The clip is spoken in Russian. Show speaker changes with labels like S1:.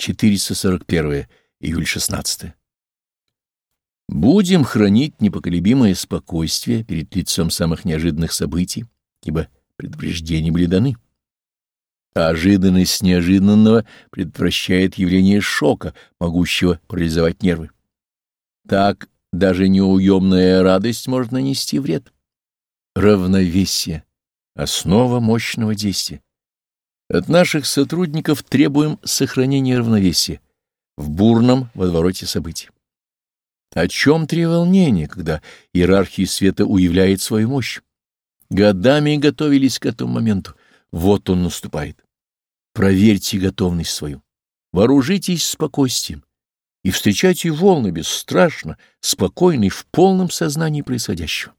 S1: 441 июль 16 Будем хранить непоколебимое спокойствие перед лицом самых неожиданных событий, ибо предупреждения были даны. ожиданность неожиданного предотвращает явление шока, могущего парализовать нервы. Так даже неуемная радость может нанести вред. Равновесие — основа мощного действия. От наших сотрудников требуем сохранения равновесия в бурном водовороте событий. О чем треволнение, когда иерархия света уявляет свою мощь? Годами готовились к этому моменту. Вот он наступает. Проверьте готовность свою. Вооружитесь спокойствием и встречайте волны бесстрашно, спокойно и в полном сознании происходящего.